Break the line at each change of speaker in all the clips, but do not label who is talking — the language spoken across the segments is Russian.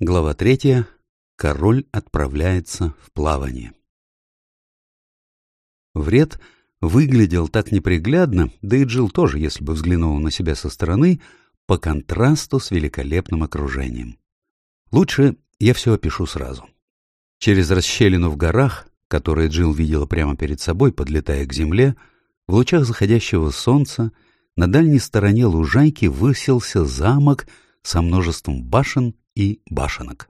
Глава третья. Король отправляется в плавание. Вред выглядел так неприглядно, да и Джилл тоже, если бы взглянула на себя со стороны, по контрасту с великолепным окружением. Лучше я все опишу сразу. Через расщелину в горах, которые Джилл видела прямо перед собой, подлетая к земле, в лучах заходящего солнца на дальней стороне лужайки высился замок со множеством башен и башенок.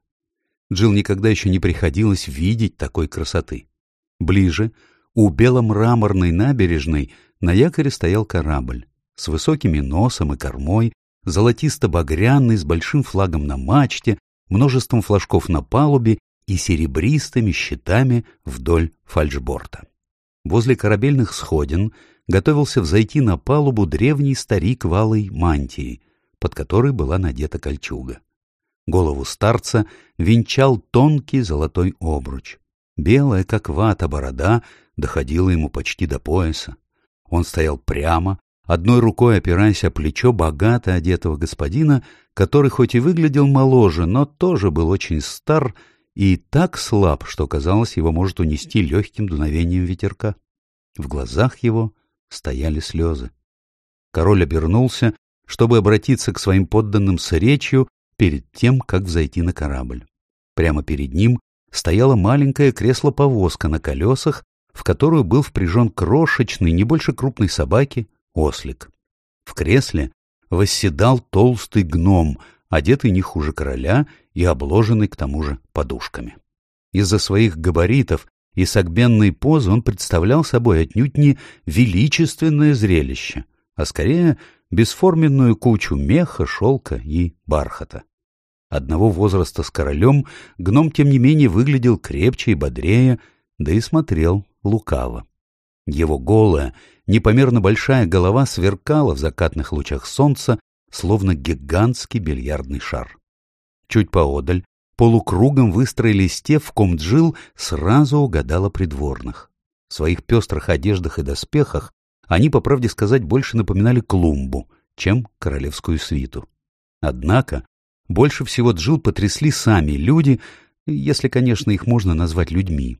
Джилл никогда еще не приходилось видеть такой красоты. Ближе, у беломраморной набережной, на якоре стоял корабль с высокими носом и кормой, золотисто-багряный, с большим флагом на мачте, множеством флажков на палубе и серебристыми щитами вдоль фальшборта. Возле корабельных сходин готовился взойти на палубу древний старик в алой мантии, под которой была надета кольчуга. Голову старца венчал тонкий золотой обруч. Белая, как вата, борода доходила ему почти до пояса. Он стоял прямо, одной рукой опираясь о плечо богато одетого господина, который хоть и выглядел моложе, но тоже был очень стар и так слаб, что, казалось, его может унести легким дуновением ветерка. В глазах его стояли слезы. Король обернулся, чтобы обратиться к своим подданным с речью, перед тем, как взойти на корабль. Прямо перед ним стояло маленькое кресло-повозка на колесах, в которую был впряжен крошечный, не больше крупной собаки, ослик. В кресле восседал толстый гном, одетый не хуже короля и обложенный к тому же подушками. Из-за своих габаритов и согбенной позы он представлял собой отнюдь не величественное зрелище, а скорее бесформенную кучу меха, шелка и бархата. Одного возраста с королем гном, тем не менее, выглядел крепче и бодрее, да и смотрел лукаво. Его голая, непомерно большая голова сверкала в закатных лучах солнца, словно гигантский бильярдный шар. Чуть поодаль, полукругом выстроились те, в ком Джил сразу угадала придворных. В своих пестрых одеждах и доспехах они, по правде сказать, больше напоминали клумбу, чем королевскую свиту. Однако больше всего Джил потрясли сами люди, если, конечно, их можно назвать людьми.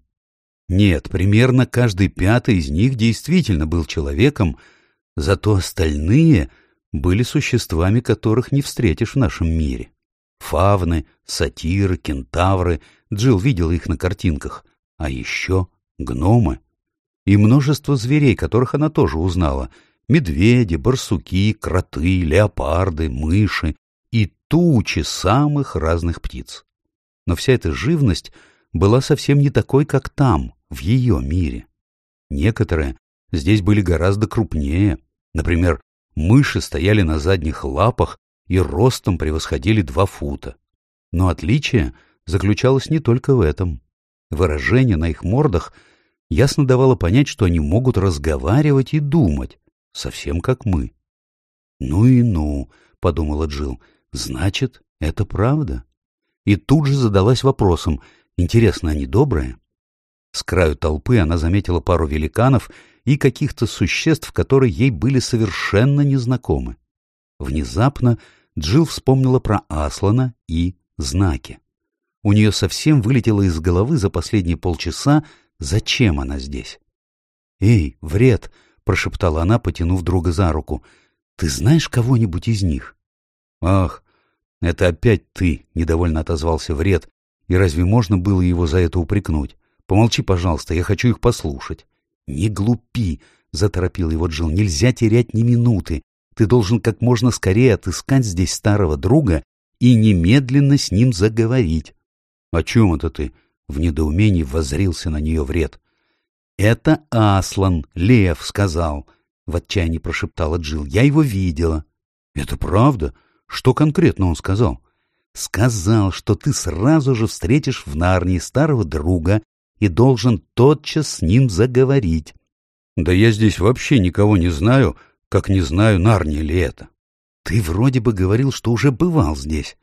Нет, примерно каждый пятый из них действительно был человеком, зато остальные были существами, которых не встретишь в нашем мире. Фавны, сатиры, кентавры, Джилл видела их на картинках, а еще гномы. И множество зверей, которых она тоже узнала — медведи, барсуки, кроты, леопарды, мыши, и тучи самых разных птиц. Но вся эта живность была совсем не такой, как там, в ее мире. Некоторые здесь были гораздо крупнее. Например, мыши стояли на задних лапах и ростом превосходили два фута. Но отличие заключалось не только в этом. Выражение на их мордах ясно давало понять, что они могут разговаривать и думать, совсем как мы. «Ну и ну», — подумала Джилл, Значит, это правда. И тут же задалась вопросом, интересно, они добрые? С краю толпы она заметила пару великанов и каких-то существ, которые ей были совершенно незнакомы. Внезапно Джилл вспомнила про Аслана и знаки. У нее совсем вылетело из головы за последние полчаса, зачем она здесь. «Эй, вред!» — прошептала она, потянув друга за руку. «Ты знаешь кого-нибудь из них?» «Ах, это опять ты!» — недовольно отозвался Вред. «И разве можно было его за это упрекнуть? Помолчи, пожалуйста, я хочу их послушать». «Не глупи!» — заторопил его Джилл. «Нельзя терять ни минуты. Ты должен как можно скорее отыскать здесь старого друга и немедленно с ним заговорить». «О чем это ты?» — в недоумении воззрился на нее Вред. «Это Аслан, лев, сказал», — в отчаянии прошептала Джилл. «Я его видела». «Это правда?» Что конкретно он сказал? Сказал, что ты сразу же встретишь в Нарнии старого друга и должен тотчас с ним заговорить. Да я здесь вообще никого не знаю, как не знаю, Нарния ли это. Ты вроде бы говорил, что уже бывал здесь.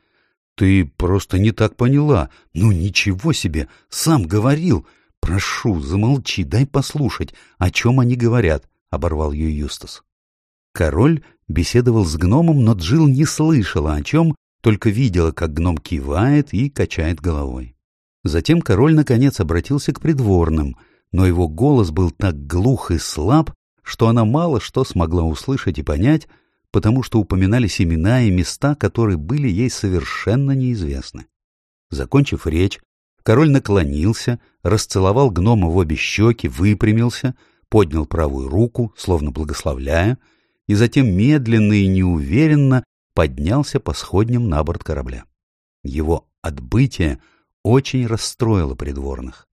Ты просто не так поняла. Ну ничего себе, сам говорил. Прошу, замолчи, дай послушать, о чем они говорят, — оборвал ее Юстас. Король беседовал с гномом, но Джил не слышала о чем, только видела, как гном кивает и качает головой. Затем король наконец обратился к придворным, но его голос был так глух и слаб, что она мало что смогла услышать и понять, потому что упоминались имена и места, которые были ей совершенно неизвестны. Закончив речь, король наклонился, расцеловал гнома в обе щеки, выпрямился, поднял правую руку, словно благословляя, и затем медленно и неуверенно поднялся по сходням на борт корабля. Его отбытие очень расстроило придворных.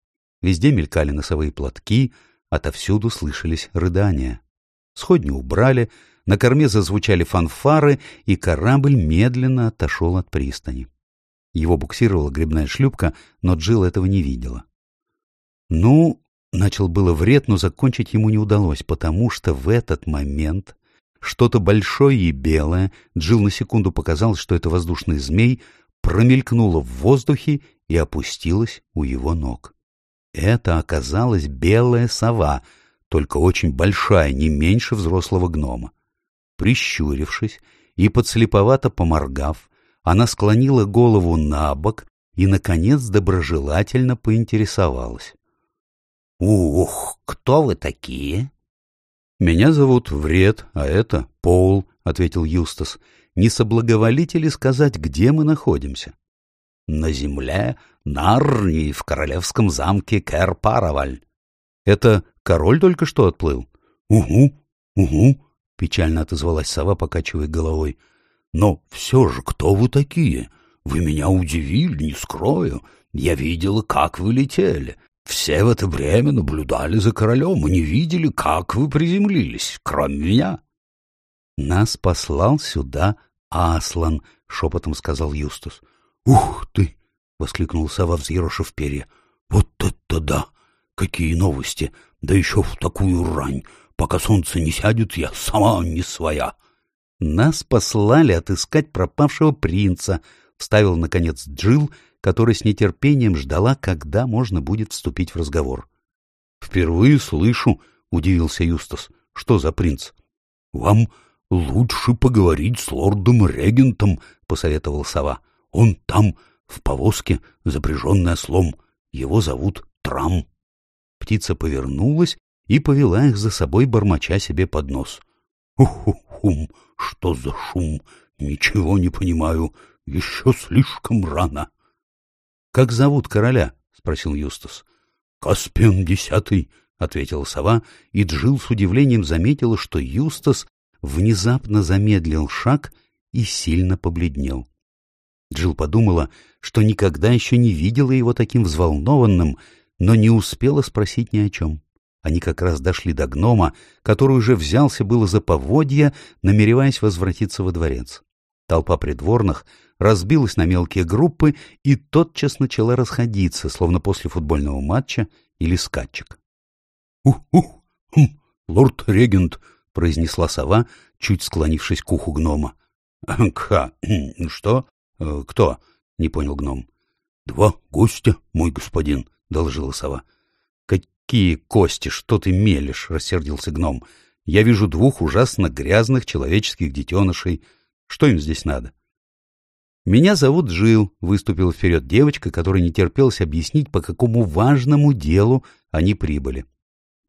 Везде мелькали носовые платки, отовсюду слышались рыдания. Сходни убрали, на корме зазвучали фанфары, и корабль медленно отошел от пристани. Его буксировала грибная шлюпка, но Джилл этого не видела. Ну, начал было вред, но закончить ему не удалось, потому что в этот момент что-то большое и белое, Джилл на секунду показалось, что это воздушный змей, промелькнуло в воздухе и опустилось у его ног. Это оказалась белая сова, только очень большая, не меньше взрослого гнома. Прищурившись и подслеповато поморгав, она склонила голову на бок и, наконец, доброжелательно поинтересовалась. — Ух, кто вы такие? — Меня зовут Вред, а это Пол, — ответил Юстас. — Не соблаговолите ли сказать, где мы находимся? — На земле Нарнии в королевском замке Кэр-Параваль. — Это король только что отплыл? — Угу, угу, — печально отозвалась сова, покачивая головой. — Но все же кто вы такие? Вы меня удивили, не скрою. Я видела, как вы летели. Все в это время наблюдали за королем и не видели, как вы приземлились, кроме меня. — Нас послал сюда Аслан, — шепотом сказал Юстус. — Ух ты! — воскликнул сова, взъерошив перья. — Вот это да! Какие новости! Да еще в такую рань! Пока солнце не сядет, я сама не своя. — Нас послали отыскать пропавшего принца, — вставил, наконец, Джил которая с нетерпением ждала, когда можно будет вступить в разговор. — Впервые слышу, — удивился Юстас. — Что за принц? — Вам лучше поговорить с лордом-регентом, — посоветовал сова. — Он там, в повозке, запряженный ослом. Его зовут Трам. Птица повернулась и повела их за собой, бормоча себе под нос. «Ух-хум! Что за шум? Ничего не понимаю. Еще слишком рано». — Как зовут короля? — спросил Юстас. — Каспиан Десятый, — ответила сова, и Джил с удивлением заметила, что Юстас внезапно замедлил шаг и сильно побледнел. Джил подумала, что никогда еще не видела его таким взволнованным, но не успела спросить ни о чем. Они как раз дошли до гнома, который уже взялся было за поводья, намереваясь возвратиться во дворец. Толпа придворных разбилась на мелкие группы и тотчас начала расходиться, словно после футбольного матча или скачек. «Ух-ух! Хм, лорд-регент!» — произнесла сова, чуть склонившись к уху гнома. «Ха! Что? Э, кто?» — не понял гном. «Два гостя, мой господин», — доложила сова. «Какие кости? Что ты мелешь?» — рассердился гном. «Я вижу двух ужасно грязных человеческих детенышей. Что им здесь надо?» «Меня зовут Джил», — выступила вперед девочка, которая не терпелась объяснить, по какому важному делу они прибыли.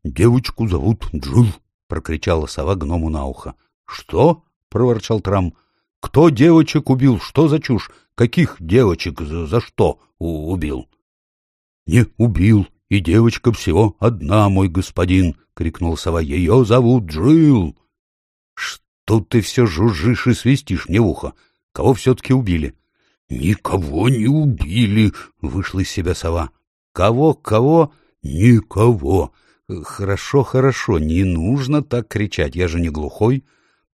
«Девочку зовут Джил», — прокричала сова гному на ухо. «Что?» — проворчал Трам. «Кто девочек убил? Что за чушь? Каких девочек? За, за что убил?» «Не убил, и девочка всего одна, мой господин!» — крикнул сова. «Ее зовут Джил!» «Что ты все жужжишь и свистишь мне в ухо? Кого все-таки убили? — Никого не убили, — вышла из себя сова. — Кого, кого? — Никого. — Хорошо, хорошо, не нужно так кричать, я же не глухой.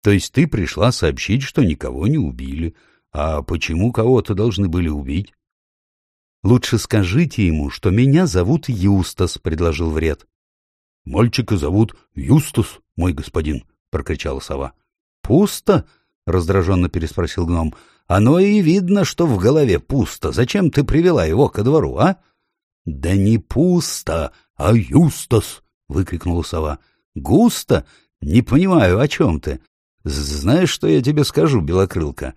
То есть ты пришла сообщить, что никого не убили. А почему кого-то должны были убить? — Лучше скажите ему, что меня зовут Юстас, — предложил Вред. — Мальчика зовут Юстас, мой господин, — прокричала сова. — Пусто? — раздраженно переспросил гном. — Оно и видно, что в голове пусто. Зачем ты привела его ко двору, а? — Да не пусто, а Юстас! — выкрикнула сова. — Густо? Не понимаю, о чем ты. Знаешь, что я тебе скажу, Белокрылка?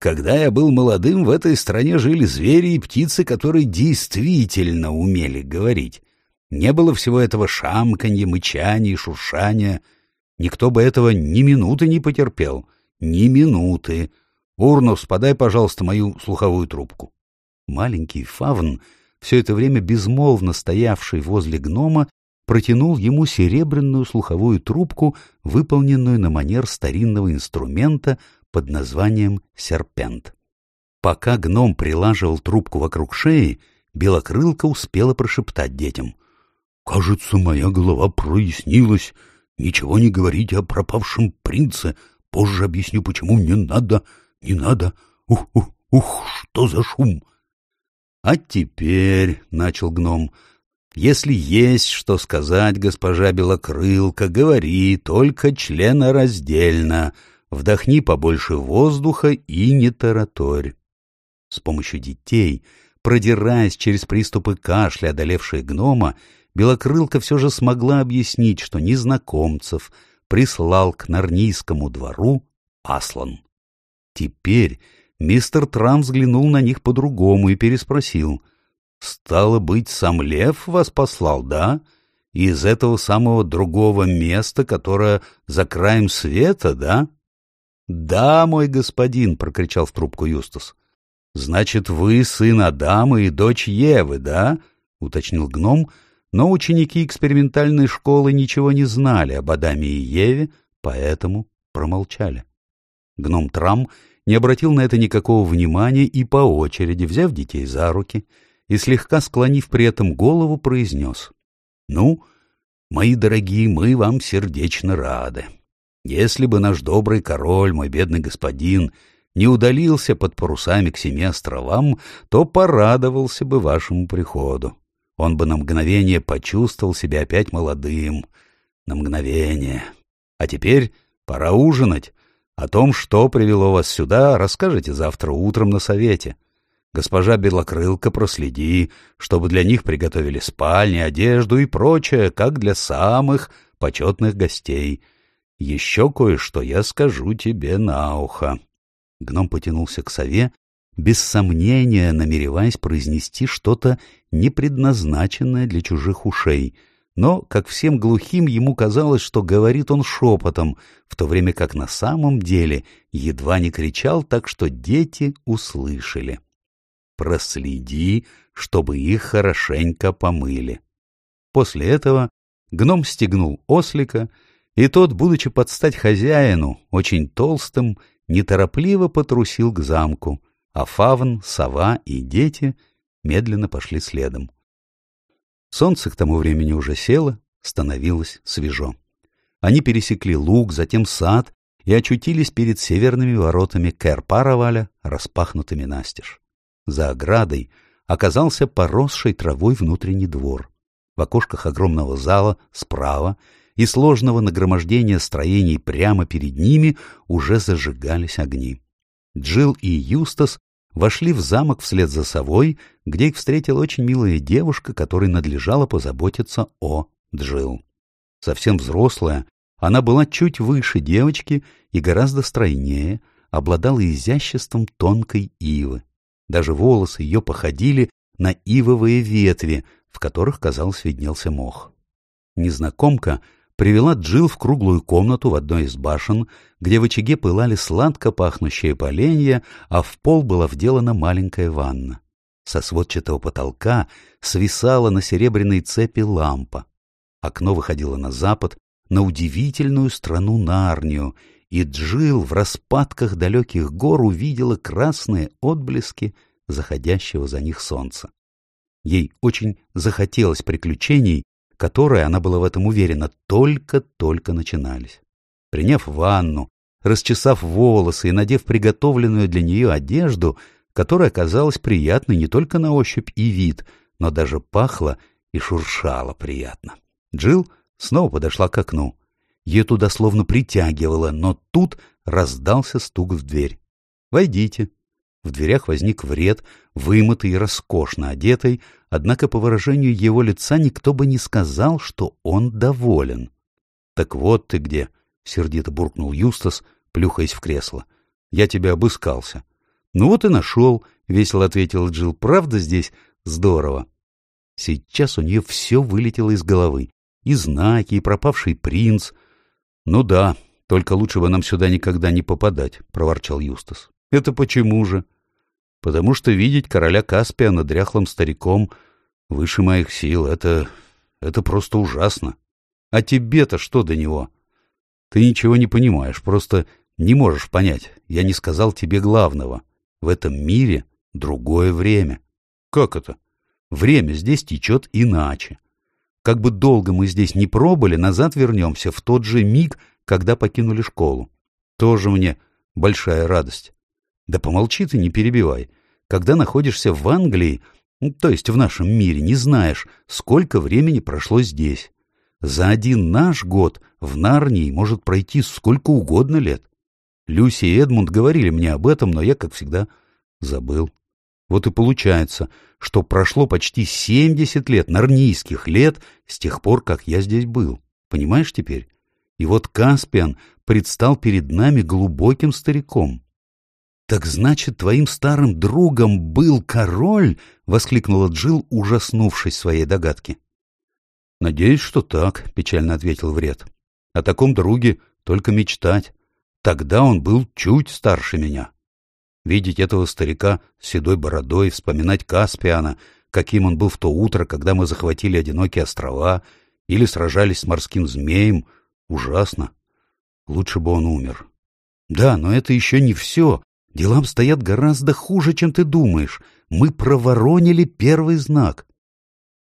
Когда я был молодым, в этой стране жили звери и птицы, которые действительно умели говорить. Не было всего этого шамканья, мычания шуршания. Никто бы этого ни минуты не потерпел. Ни минуты. Урнус, подай, пожалуйста, мою слуховую трубку. Маленький фавн, все это время безмолвно стоявший возле гнома, протянул ему серебряную слуховую трубку, выполненную на манер старинного инструмента под названием серпент. Пока гном прилаживал трубку вокруг шеи, белокрылка успела прошептать детям. — Кажется, моя голова прояснилась. Ничего не говорите о пропавшем принце. Позже объясню, почему мне надо, не надо. Ух, ух, ух, что за шум! — А теперь, — начал гном, — если есть что сказать, госпожа Белокрылка, говори, только членораздельно. Вдохни побольше воздуха и не тараторь. С помощью детей, продираясь через приступы кашля, одолевшие гнома, Белокрылка все же смогла объяснить, что незнакомцев прислал к Нарнийскому двору Аслан. Теперь мистер Трам взглянул на них по-другому и переспросил —— Стало быть, сам лев вас послал, да? Из этого самого другого места, которое за краем света, да? — Да, мой господин, — прокричал в трубку Юстас. — Значит, вы сын Адама и дочь Евы, да? — уточнил гном, но ученики экспериментальной школы ничего не знали об Адаме и Еве, поэтому промолчали. Гном Трам не обратил на это никакого внимания и по очереди, взяв детей за руки, — и, слегка склонив при этом голову, произнес. — Ну, мои дорогие, мы вам сердечно рады. Если бы наш добрый король, мой бедный господин, не удалился под парусами к семи островам, то порадовался бы вашему приходу. Он бы на мгновение почувствовал себя опять молодым. На мгновение. А теперь пора ужинать. О том, что привело вас сюда, расскажете завтра утром на совете. Госпожа Белокрылка, проследи, чтобы для них приготовили спальни, одежду и прочее, как для самых почетных гостей. Еще кое-что я скажу тебе на ухо. Гном потянулся к сове, без сомнения намереваясь произнести что-то непредназначенное для чужих ушей, но, как всем глухим, ему казалось, что говорит он шепотом, в то время как на самом деле едва не кричал так, что дети услышали. Проследи, чтобы их хорошенько помыли. После этого гном стегнул ослика, и тот, будучи под стать хозяину, очень толстым, неторопливо потрусил к замку, а фавн, сова и дети медленно пошли следом. Солнце к тому времени уже село, становилось свежо. Они пересекли луг, затем сад и очутились перед северными воротами Кэр-Параваля, распахнутыми настежь. За оградой оказался поросший травой внутренний двор. В окошках огромного зала справа и сложного нагромождения строений прямо перед ними уже зажигались огни. Джилл и Юстас вошли в замок вслед за совой, где их встретила очень милая девушка, которой надлежало позаботиться о Джилл. Совсем взрослая, она была чуть выше девочки и гораздо стройнее, обладала изяществом тонкой ивы. Даже волосы ее походили на ивовые ветви, в которых, казалось, виднелся мох. Незнакомка привела Джил в круглую комнату в одной из башен, где в очаге пылали сладко пахнущие поленья, а в пол была вделана маленькая ванна. Со сводчатого потолка свисала на серебряной цепи лампа. Окно выходило на запад, на удивительную страну Нарнию, и Джил в распадках далеких гор увидела красные отблески заходящего за них солнца. Ей очень захотелось приключений, которые, она была в этом уверена, только-только начинались. Приняв ванну, расчесав волосы и надев приготовленную для нее одежду, которая оказалась приятной не только на ощупь и вид, но даже пахла и шуршала приятно. Джилл снова подошла к окну. Ее туда словно притягивало, но тут раздался стук в дверь. «Войдите». В дверях возник вред, вымытый и роскошно одетый, однако по выражению его лица никто бы не сказал, что он доволен. «Так вот ты где!» — сердито буркнул Юстас, плюхаясь в кресло. «Я тебя обыскался. Ну вот и нашел, — весело ответил Джилл. Правда здесь здорово? Сейчас у нее все вылетело из головы. И знаки, и пропавший принц. Ну да, только лучше бы нам сюда никогда не попадать, — проворчал Юстас. Это почему же? Потому что видеть короля Каспия над дряхлым стариком выше моих сил — это... это просто ужасно. А тебе-то что до него? Ты ничего не понимаешь, просто не можешь понять. Я не сказал тебе главного. В этом мире другое время. Как это? Время здесь течет иначе. Как бы долго мы здесь не пробыли, назад вернемся в тот же миг, когда покинули школу. Тоже мне большая радость. Да помолчи ты, не перебивай. Когда находишься в Англии, то есть в нашем мире, не знаешь, сколько времени прошло здесь. За один наш год в Нарнии может пройти сколько угодно лет. Люси и Эдмунд говорили мне об этом, но я, как всегда, забыл. Вот и получается, что прошло почти семьдесят лет, нарнийских лет, с тех пор, как я здесь был. Понимаешь теперь? И вот Каспиан предстал перед нами глубоким стариком. «Так значит, твоим старым другом был король?» — воскликнула Джил, ужаснувшись своей догадки. «Надеюсь, что так», — печально ответил Вред. «О таком друге только мечтать. Тогда он был чуть старше меня. Видеть этого старика с седой бородой, вспоминать Каспиана, каким он был в то утро, когда мы захватили одинокие острова или сражались с морским змеем, ужасно. Лучше бы он умер. Да, но это еще не все. Делам стоят гораздо хуже, чем ты думаешь. Мы проворонили первый знак.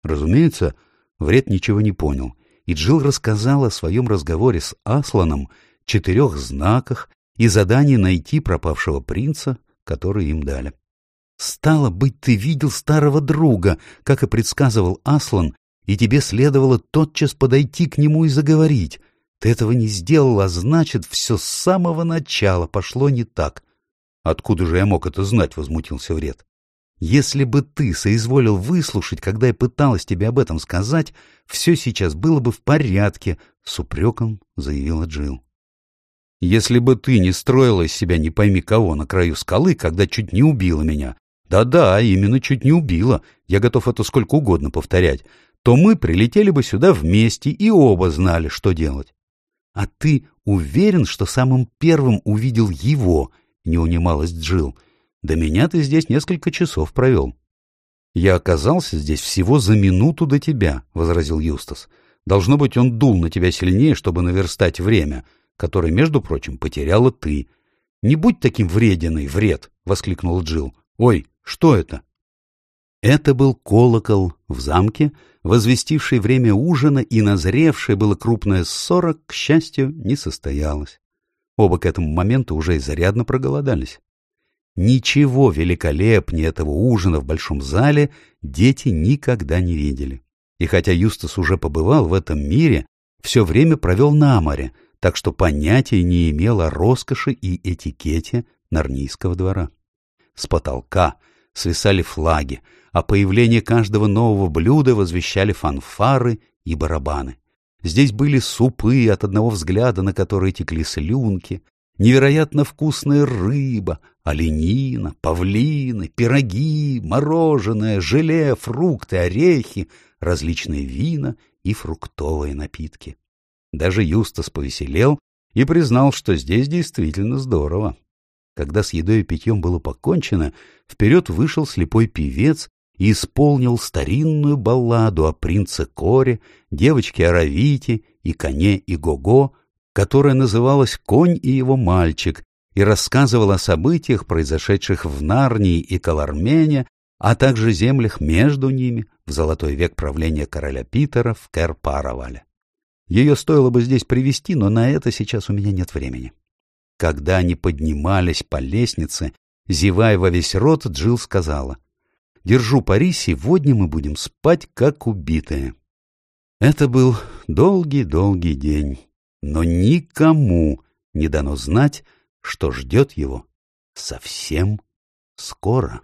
Разумеется, Вред ничего не понял, и Джилл рассказал о своем разговоре с Асланом, четырех знаках и задании найти пропавшего принца, который им дали. «Стало быть, ты видел старого друга, как и предсказывал Аслан, и тебе следовало тотчас подойти к нему и заговорить. Ты этого не сделал, а значит, все с самого начала пошло не так». «Откуда же я мог это знать?» — возмутился Вред. Если бы ты соизволил выслушать, когда я пыталась тебе об этом сказать, все сейчас было бы в порядке, — с упреком заявила Джилл. Если бы ты не строила из себя не пойми кого на краю скалы, когда чуть не убила меня, да-да, именно чуть не убила, я готов это сколько угодно повторять, то мы прилетели бы сюда вместе и оба знали, что делать. А ты уверен, что самым первым увидел его, — не унималась Джилл, — до меня ты здесь несколько часов провел. — Я оказался здесь всего за минуту до тебя, — возразил Юстас. — Должно быть, он дул на тебя сильнее, чтобы наверстать время, которое, между прочим, потеряла ты. — Не будь таким врединой, вред! — воскликнула Джил. Ой, что это? Это был колокол в замке, возвестивший время ужина, и назревшая было крупная ссора, к счастью, не состоялась. Оба к этому моменту уже изрядно проголодались. Ничего великолепнее этого ужина в большом зале дети никогда не видели. И хотя Юстас уже побывал в этом мире, все время провел на море, так что понятия не имел о роскоши и этикете Нарнийского двора. С потолка свисали флаги, а появление каждого нового блюда возвещали фанфары и барабаны. Здесь были супы, от одного взгляда на которые текли слюнки, невероятно вкусная рыба, оленина, павлины, пироги, мороженое, желе, фрукты, орехи, различные вина и фруктовые напитки. Даже Юстас повеселел и признал, что здесь действительно здорово. Когда с едой и питьем было покончено, вперед вышел слепой певец и исполнил старинную балладу о принце Коре, девочке Аравите и коне Игого, которая называлась «Конь и его мальчик» и рассказывала о событиях, произошедших в Нарнии и Калармене, а также землях между ними в золотой век правления короля Питера в Кэр-Паравале. Ее стоило бы здесь привести, но на это сейчас у меня нет времени. Когда они поднимались по лестнице, зевая во весь рот, Джилл сказала, «Держу пари, сегодня мы будем спать, как убитые». Это был долгий-долгий день но никому не дано знать, что ждет его совсем скоро.